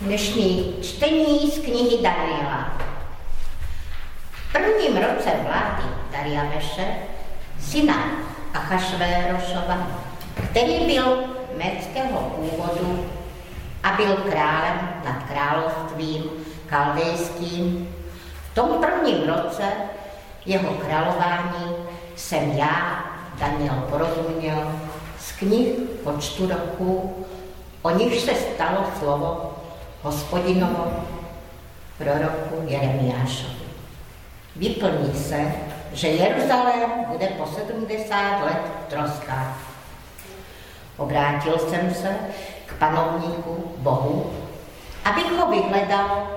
Dnešní čtení z knihy Daniela. V prvním roce vlády Dariaveše, syna Achašvérošova, který byl méckého původu a byl králem nad královstvím kaldejským, v tom prvním roce jeho králování jsem já, Daniel, porozuměl z knih počtu roku, o nich se stalo slovo hospodinovo proroku Jeremiášovi. Vyplní se, že Jeruzalém bude po 70 let v troskách. Obrátil jsem se k panovníku Bohu, abych ho vyhledal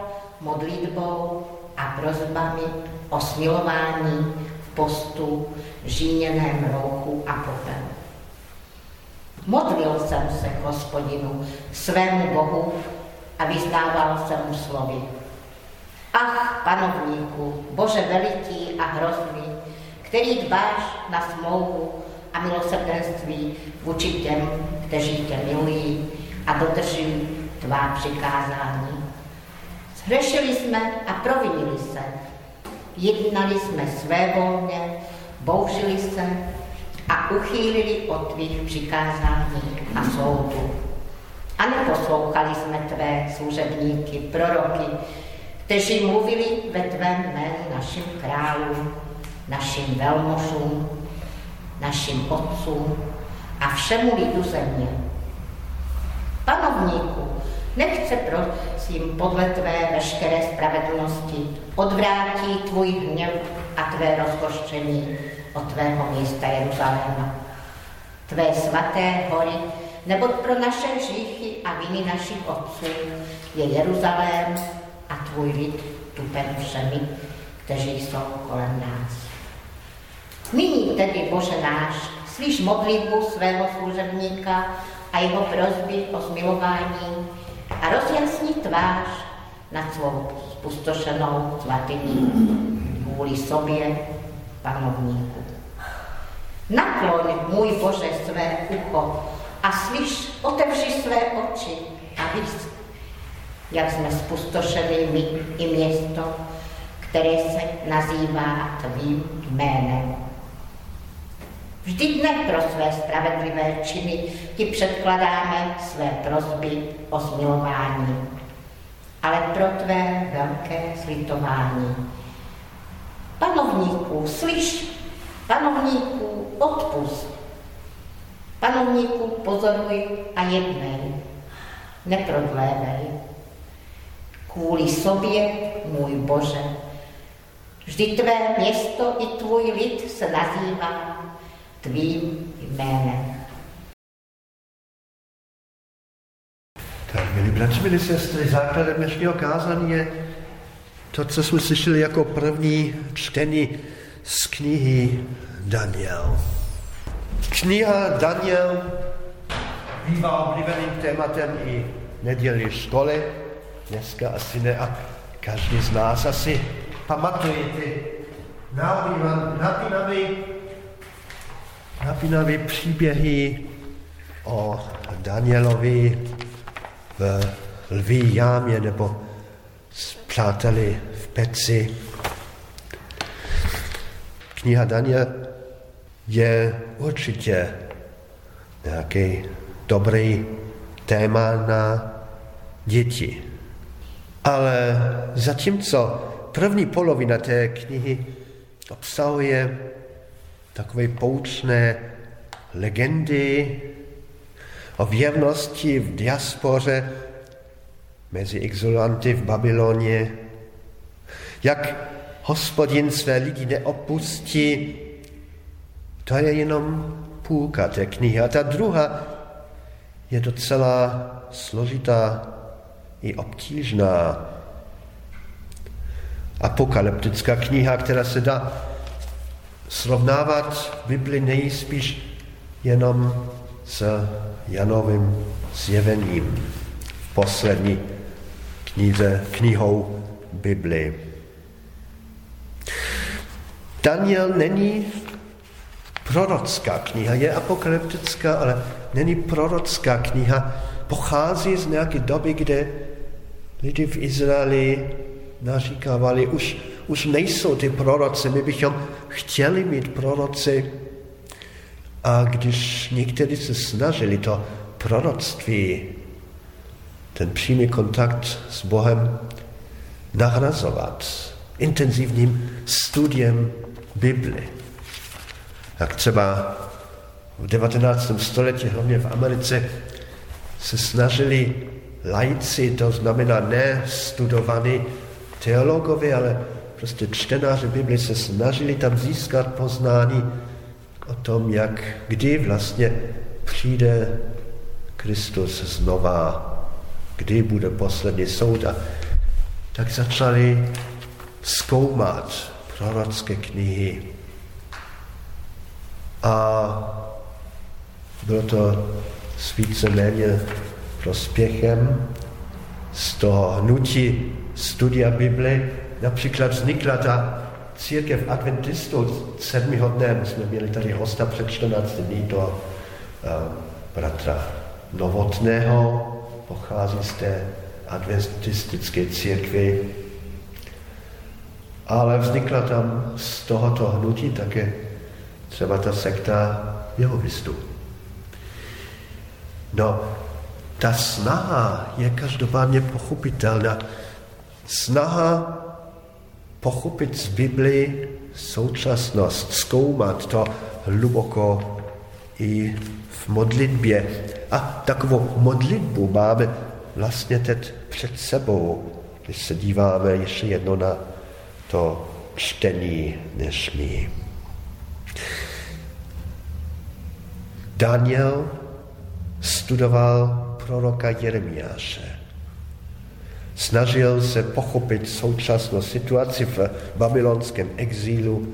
modlitbou a prozbami o smilování v postu, žíněném rouchu a popelu. Modlil jsem se k hospodinu, svému Bohu a vyznával jsem mu slovy. Ach, panovníku, Bože veliký a hrozný, který dbáš na smlouvu a milosrdenství vůči těm, kteří tě milují a dodržují tvá přikázání. Zhřešili jsme a provinili se. Jednali jsme své volně, bouřili se a uchýlili od tvých přikázání a soudu. A neposlouchali jsme tvé služebníky, proroky, kteří mluvili ve tvém jménu našim králům, našim velmožům, našim otcům a všemu lidu země. Panovníku, nechce prosím podle tvé veškeré spravedlnosti odvrátí tvůj hněv a tvé rozkoštění od tvého města Jeruzaléma. Tvé svaté hory neboť pro naše hříchy a viny našich otců je Jeruzalém a tvůj lid tupen všemi, kteří jsou kolem nás. Nyní tedy, Bože náš, slyš modlitbu svého služebníka a jeho prozby o zmilování a rozjasni tvář nad svou spustošenou svatyní kvůli sobě, panovníku. Nakloň, můj Bože, své ucho a slyš, otevři své oči a víš, jak jsme spustošili my i město, které se nazývá tvým jménem. Vždyť ne pro své spravedlivé činy ti předkladáme své prozby o zmilování, ale pro tvé velké slitování. Panovníků, slyš, panovníků, odpust, Panovníku, pozoruj a jednej, neprodlévej. Kvůli sobě, můj Bože, vždy tvé město i tvůj lid se nazývá tvým jménem. Tak, milí bratři, milí sestry, základem dnešního kázání je to, co jsme slyšeli jako první čtení z knihy Daniel. Kniha Daniel bývá oblíbeným tématem i neděli školy. Dneska asi ne a každý z nás asi pamatuje ty napínavé, napínavé příběhy o Danielovi v lví jámě nebo s přáteli v peci. Kniha Daniel je určitě nějaký dobrý téma na děti. Ale zatímco první polovina té knihy obsahuje takové poučné legendy o věrnosti v diaspoře mezi exulanty v Babyloně, jak hospodin své lidi neopustí to je jenom půlka té knihy. A ta druhá je docela složitá i obtížná. Apokalyptická kniha, která se dá srovnávat Bibli nejspíš jenom s Janovým zjevením v poslední knize, knihou Bibli. Daniel není prorocká kniha, je apokalyptická, ale není prorocká kniha. Pochází z nějaké doby, kde lidi v Izraeli naříkávali, už, už nejsou ty proroci, my bychom chtěli mít proroci. A když někteří se snažili to proroctví, ten přímý kontakt s Bohem nahrazovat intenzivním studiem Bible. Jak třeba v 19. století, hlavně v Americe, se snažili lajci, to znamená ne studovaní teologové, ale prostě čtenáři Bible se snažili tam získat poznání o tom, jak, kdy vlastně přijde Kristus znova, kdy bude poslední soud. A tak začali zkoumat prorocké knihy. A bylo to s víceméně prospěchem z toho hnutí studia Bible. Například vznikla ta církev adventistů sedmého dne. My jsme měli tady hosta před 14 dní, uh, bratra Novotného, pochází z té adventistické církvy. Ale vznikla tam z tohoto hnutí také třeba ta sekta jehovistů. No, ta snaha je každopádně pochopitelná. Snaha pochopit z Bibli současnost, zkoumat to hluboko i v modlitbě. A takovou modlitbu máme vlastně teď před sebou, když se díváme ještě jedno na to čtení dnešní. Daniel studoval proroka Jeremiáše. Snažil se pochopit současnou situaci v babylonském exílu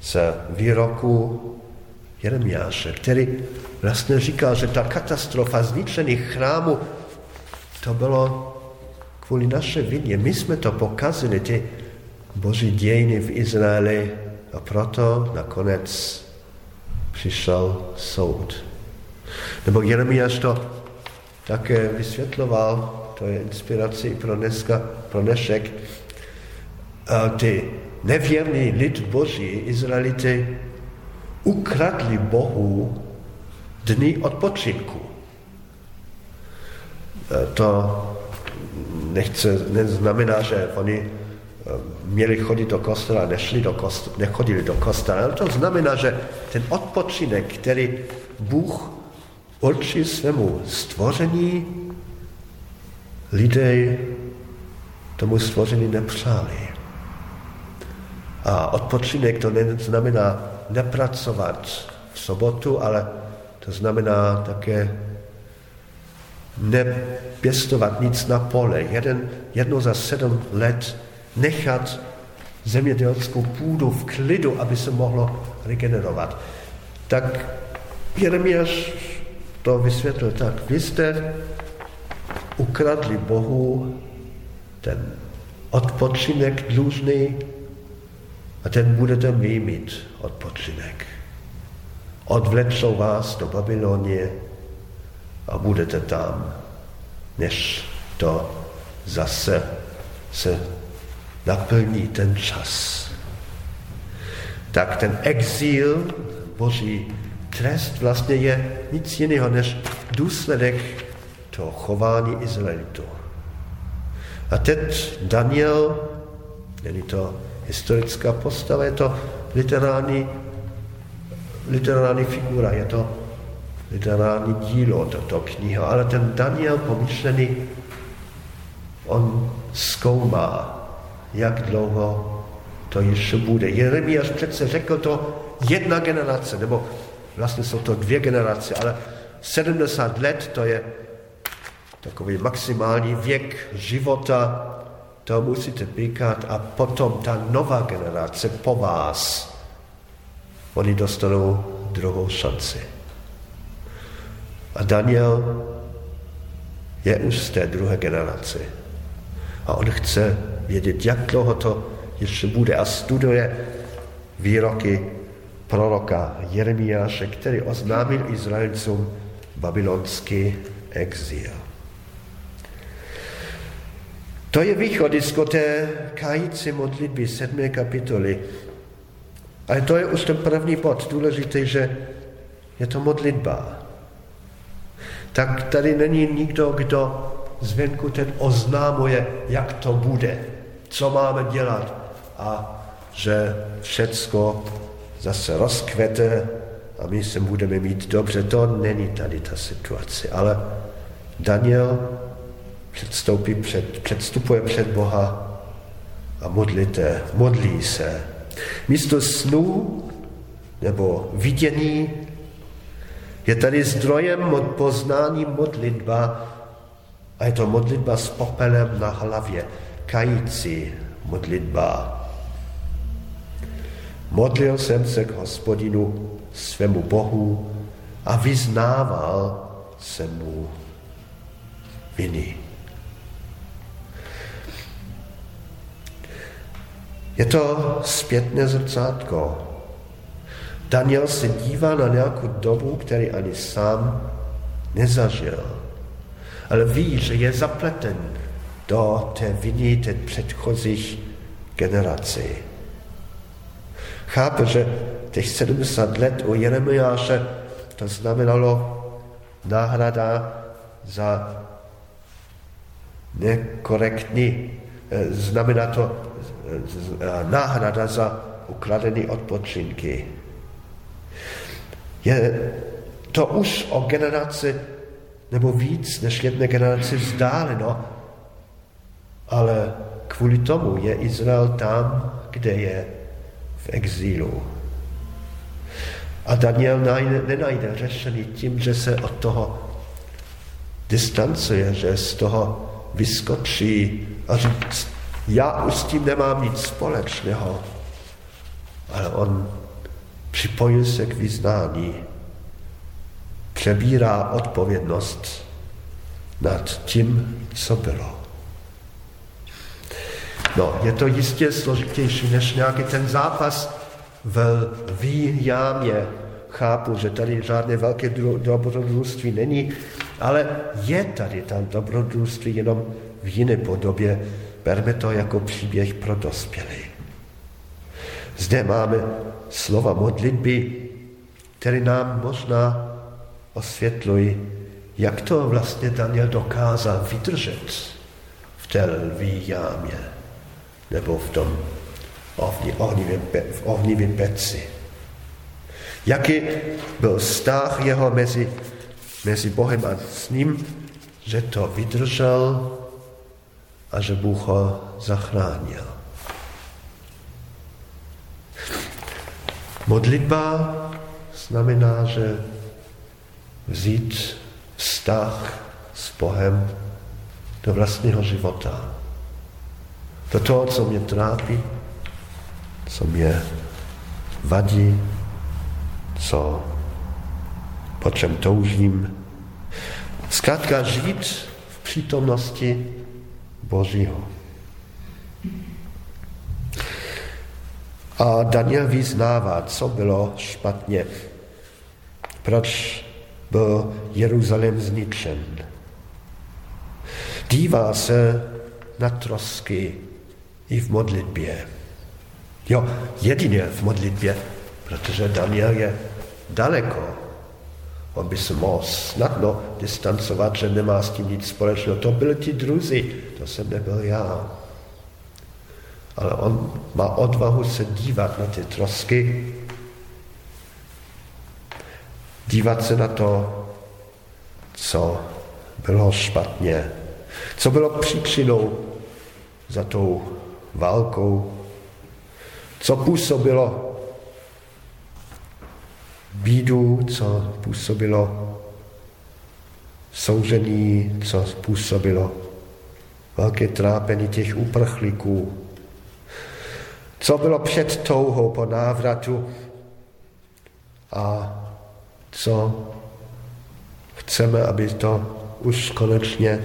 z výroku Jeremiáše, který vlastně říkal, že ta katastrofa zničených chrámů, to bylo kvůli naše vině. My jsme to pokazili, ty boží dějiny v Izraeli a proto nakonec přišel soud. Nebo Jeremiáš to také vysvětloval, to je inspirace i pro, dneska, pro dnešek, ty nevěrný lid Boží, Izraelity, ukradli Bohu dny odpočinku. To nechce, neznamená, že oni e, měli chodit do kostela, nešli do kostela, nechodili do kostela. To znamená, že ten odpočinek, který Bůh určil svému stvoření, lidé tomu stvoření nepřáli. A odpočinek to neznamená nepracovat v sobotu, ale to znamená také nepěstovat nic na pole. Jeden, jedno za sedm let nechat zemědělskou půdu v klidu, aby se mohlo regenerovat. Tak Jeremiáš to vysvětlil tak. Vy jste ukradli Bohu ten odpočinek dlužný a ten budete vy mít odpočinek. Odvlečou vás do Babylonie a budete tam, než to zase se naplní ten čas. Tak ten exil, boží trest vlastně je nic jiného než důsledek toho chování Izraelitů. A teď Daniel, není to historická postava, je to literární, literární figura, je to literární dílo, toto kniha, ale ten Daniel pomyšlený, on zkoumá, jak dlouho to ještě bude. Jeremiáš přece řekl to jedna generace, nebo vlastně jsou to dvě generace, ale 70 let to je takový maximální věk života, to musíte píkat a potom ta nová generace po vás, oni dostanou druhou šanci. A Daniel je už z té druhé generace. A on chce vědět, jak dlouho to ještě bude a studuje výroky proroka Jeremiáše, který oznámil Izraelcům babylonský exil. To je východisko té kající modlitby sedmé kapitoly. Ale to je už ten první bod, důležitý, že je to modlitba. Tak tady není nikdo, kdo zvenku ten oznámuje, jak to bude, co máme dělat a že všecko zase rozkvete a my se budeme mít dobře. To není tady ta situace, ale Daniel předstoupí před, předstupuje před Boha a modlíte, modlí se. Místo snů nebo vidění je tady zdrojem od poznání modlitba a je to modlitba s popelem na hlavě, kající modlitba. Modlil jsem se k hospodinu svému Bohu a vyznával se mu viny. Je to zpětné zrcátko. Daniel se dívá na nějakou dobu, který ani sám nezažil. Ale ví, že je zapleten do té viny těch předchozích generací. Chápe, že těch 70 let u Jeremiáše to znamenalo náhrada za nekorektní, eh, znamená to eh, náhrada za ukradený odpočinky. Je to už o generaci nebo víc než jedné generaci vzdáleno, ale kvůli tomu je Izrael tam, kde je v exílu. A Daniel nenajde řešení tím, že se od toho distancuje, že z toho vyskočí a říct, já už s tím nemám nic společného. Ale on připojí se k vyznání, přebírá odpovědnost nad tím, co bylo. No, je to jistě složitější než nějaký ten zápas v výjámě. Chápu, že tady žádné velké dobrodružství není, ale je tady tam dobrodružství jenom v jiné podobě. Berme to jako příběh pro dospělé. Zde máme slova modlitby, které nám možná osvětlují, jak to vlastně Daniel dokázal vydržet v té lví jámě nebo v tom ohnivém, v ohnivém peci. Jaký byl vztah jeho mezi, mezi Bohem a s ním, že to vydržel a že Bůh ho zachránil. Modlitba znamená, že vzít vztah s Bohem do vlastního života. Do toho, co mě trápí, co mě vadí, co, po čem toužím. Zkrátka žít v přítomnosti Božího. A Daniel vyznává, co bylo špatně. Proč byl Jeruzalém zničen. Dívá se na trosky i v modlitbě. Jo, jedině v modlitbě, protože Daniel je daleko. On by se mohl snadno distancovat, že nemá s tím nic společného. To byli ti druzí, to jsem nebyl já. Ale on má odvahu se dívat na ty trosky, dívat se na to, co bylo špatně, co bylo příčinou za tou válkou, co působilo bídu, co působilo soužení, co působilo velké trápení těch uprchlíků, co bylo před touhou po návratu a co chceme, aby to už konečně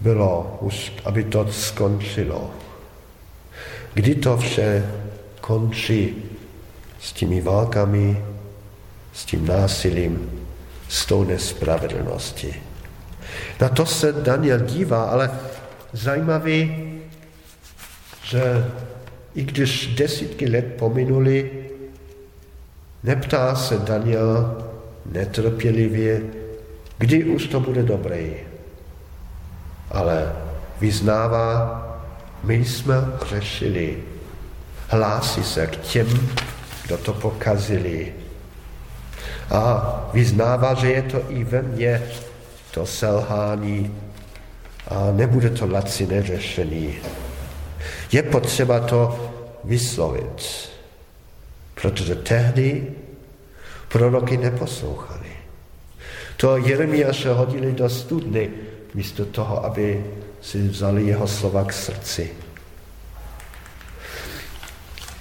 bylo, už aby to skončilo. Kdy to vše končí s těmi válkami, s tím násilím, s tou nespravedlností. Na to se Daniel dívá, ale zajímavé, že i když desítky let pominuli, neptá se Daniel netrpělivě, kdy už to bude dobré. Ale vyznává, my jsme řešili. Hlásí se k těm, kdo to pokazili. A vyznává, že je to i ve mně, to selhání a nebude to laciné řešení. Je potřeba to vyslovit, protože tehdy proroky neposlouchali. To Jeremiáše hodili do studny, místo toho, aby si vzali jeho slova k srdci.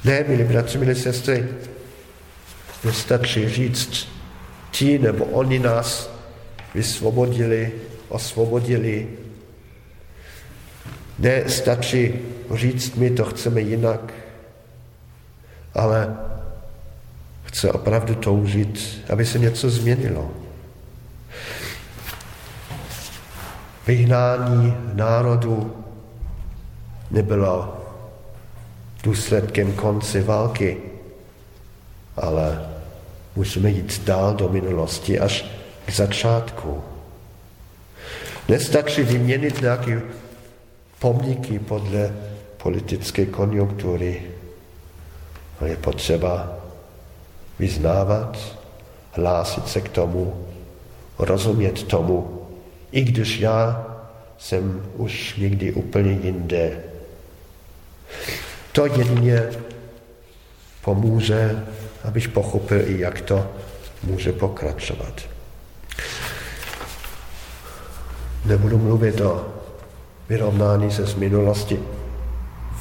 Ne, milí bratři, milí sestry, nestačí říct, ti nebo oni nás vysvobodili, osvobodili. Ne, stačí říct, my to chceme jinak, ale chce opravdu toužit, aby se něco změnilo. Vyhnání národu nebylo důsledkem konce války, ale musíme jít dál do minulosti až k začátku. Nestačí vyměnit nějaké pomníky podle politické konjunktury, ale je potřeba vyznávat, hlásit se k tomu, rozumět tomu, i když já jsem už někdy úplně jinde. To jedině pomůže, abych pochopil i, jak to může pokračovat. Nebudu mluvit o vyrovnání se z minulosti.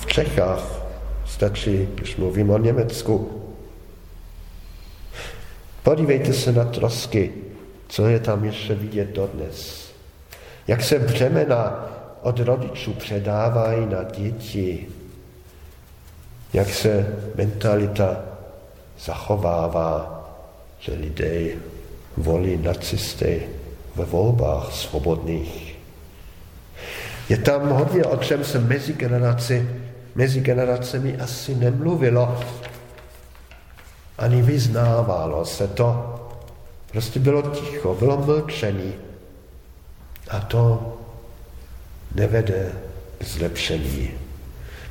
V Čechách stačí, když mluvím o Německu. Podívejte se na trosky, co je tam ještě vidět dodnes. Jak se břemena od rodičů předávají na děti, jak se mentalita zachovává, že lidé volí nacisty ve volbách svobodných. Je tam hodně, o čem se mezi, generaci, mezi generacemi asi nemluvilo, ani vyznávalo se to. Prostě bylo ticho, bylo mlčení. A to nevede k zlepšení.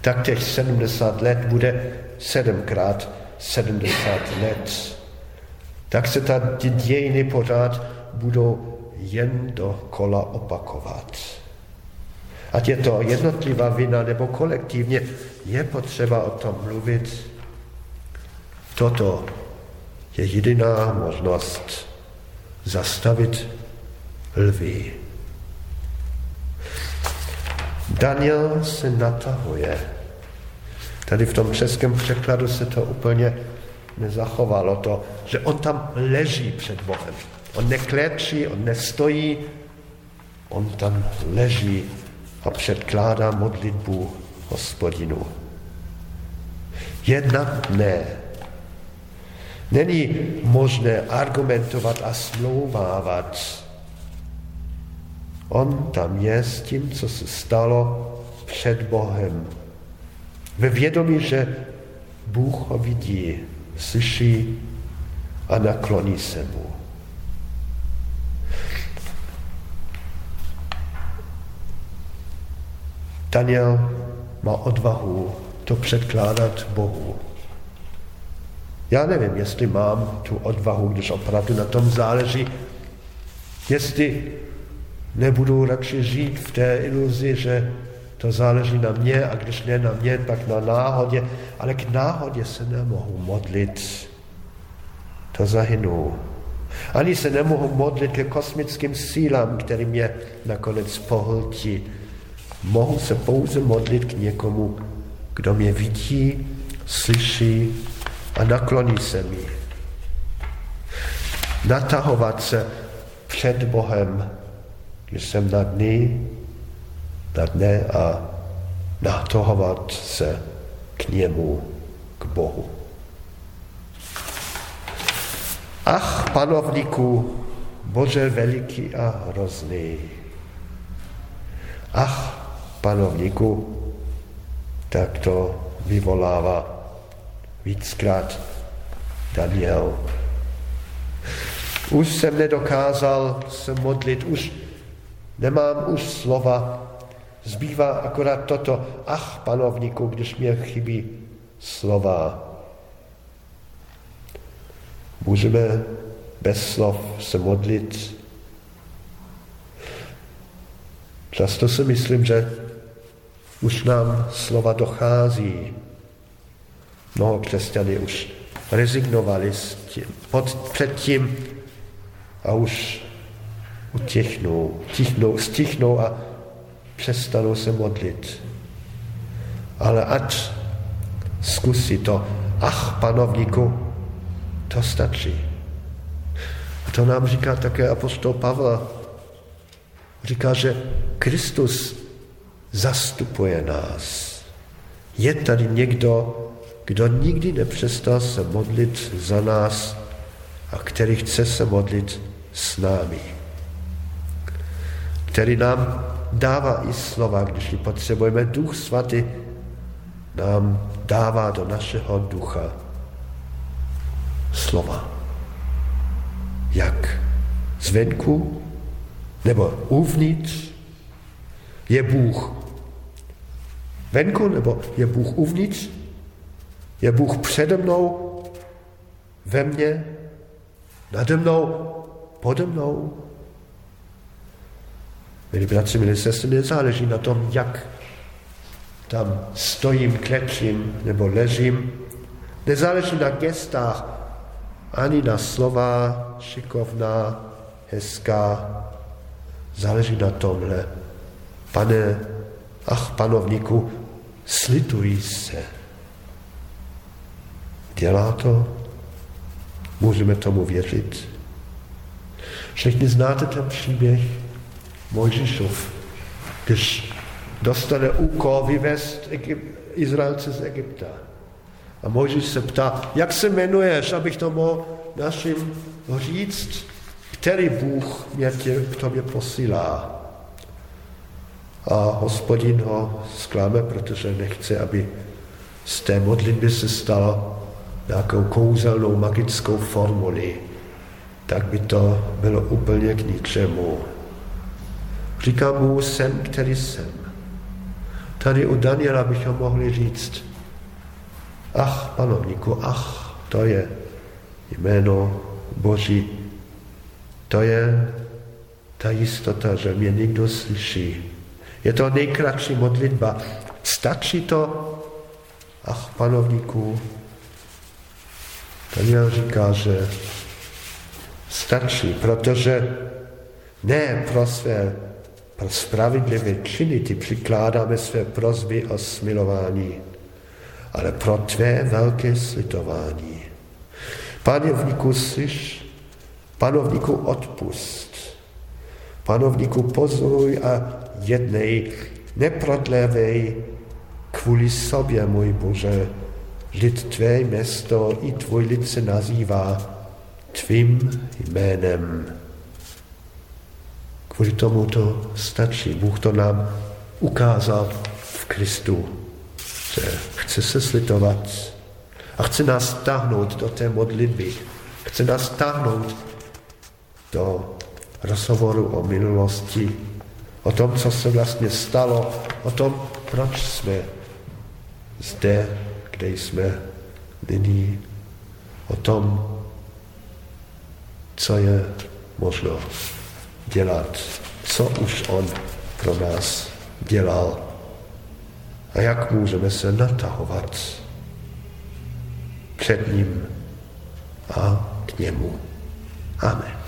Tak těch 70 let bude sedmkrát 70 let. Tak se ta dějiny pořád budou jen do kola opakovat. Ať je to jednotlivá vina nebo kolektivně, je potřeba o tom mluvit. Toto je jediná možnost zastavit lvy. Daniel se natahuje. Tady v tom českém překladu se to úplně nezachovalo, to, že on tam leží před Bohem. On nekléčí, on nestojí, on tam leží a předkládá modlitbu hospodinu. Jednak ne. Není možné argumentovat a smlouvávat On tam je s tím, co se stalo před Bohem. Ve vědomí, že Bůh ho vidí, slyší a nakloní se mu. Daniel má odvahu to předkládat Bohu. Já nevím, jestli mám tu odvahu, když opravdu na tom záleží, jestli Nebudu radši žít v té iluzi, že to záleží na mě a když ne na mě, tak na náhodě. Ale k náhodě se nemohu modlit. To zahynu. Ani se nemohu modlit ke kosmickým sílám, který mě nakonec pohltí. Mohu se pouze modlit k někomu, kdo mě vidí, slyší a nakloní se mi. Natahovat se před Bohem jsem na dny, na dne a natohovat se k němu, k Bohu. Ach, panovníku, Bože veliký a hrozný. Ach, panovníku, tak to vyvolává víckrát Daniel. Už jsem nedokázal se modlit, už nemám už slova, zbývá akorát toto, ach panovníku, když mě chybí slova. Můžeme bez slov se modlit. Často si myslím, že už nám slova dochází. Mnoho křesťany už rezignovali s tím, pod, před tím a už utichnou, tichnou, stichnou a přestanou se modlit. Ale ať zkusí to, ach, panovníku, to stačí. A to nám říká také apostol Pavel. Říká, že Kristus zastupuje nás. Je tady někdo, kdo nikdy nepřestal se modlit za nás a který chce se modlit s námi. Který nám dává i slova, když ji potřebujeme. Duch svatý nám dává do našeho ducha slova. Jak? Zvenku? Nebo uvnitř? Je Bůh venku, nebo je Bůh uvnitř? Je Bůh přede mnou, ve mně, nade mnou, pode mnou? Milí sestry, nezáleží na tom, jak tam stojím, klečím nebo ležím. Nezáleží na gestách, ani na slova šikovná, hezká. Záleží na tomhle. Pane, ach panovníku, slitují se. Dělá to? Můžeme tomu věřit? Všichni znáte ten příběh Mojžišov, když dostane úkol vyvést Izraelce z Egypta. A Mojžíš se ptá, jak se jmenuješ, abych to mohl našim říct, který Bůh mě tě, k tobě posílá. A hospodin ho zklame, protože nechce, aby z té modlitby se stalo nějakou kouzelnou magickou formuli, tak by to bylo úplně k ničemu. Říká mu, jsem, který jsem. Tady u Daniela bychom mohli říct, ach, panovníku, ach, to je jméno Boží, to je ta jistota, že mě někdo slyší. Je to nejkratší modlitba. Stačí to? Ach, panovníku. Daniel říká, že stačí, protože ne pro své pro spravedlivé činy ty přikládáme své prozby o smilování, ale pro tvé velké slitování. Panovníku slyš, panovníku odpust, panovníku pozoruj a jednej, neprodlevej kvůli sobě, můj Bože, lid tvé město i tvůj lid se nazývá tvým jménem. Kvůli tomu to stačí. Bůh to nám ukázal v Kristu, že chce se slitovat a chce nás táhnout do té modlitby. Chce nás táhnout do rozhovoru o minulosti, o tom, co se vlastně stalo, o tom, proč jsme zde, kde jsme nyní, o tom, co je možno dělat, co už on pro nás dělal a jak můžeme se natahovat před ním a k němu. Amen.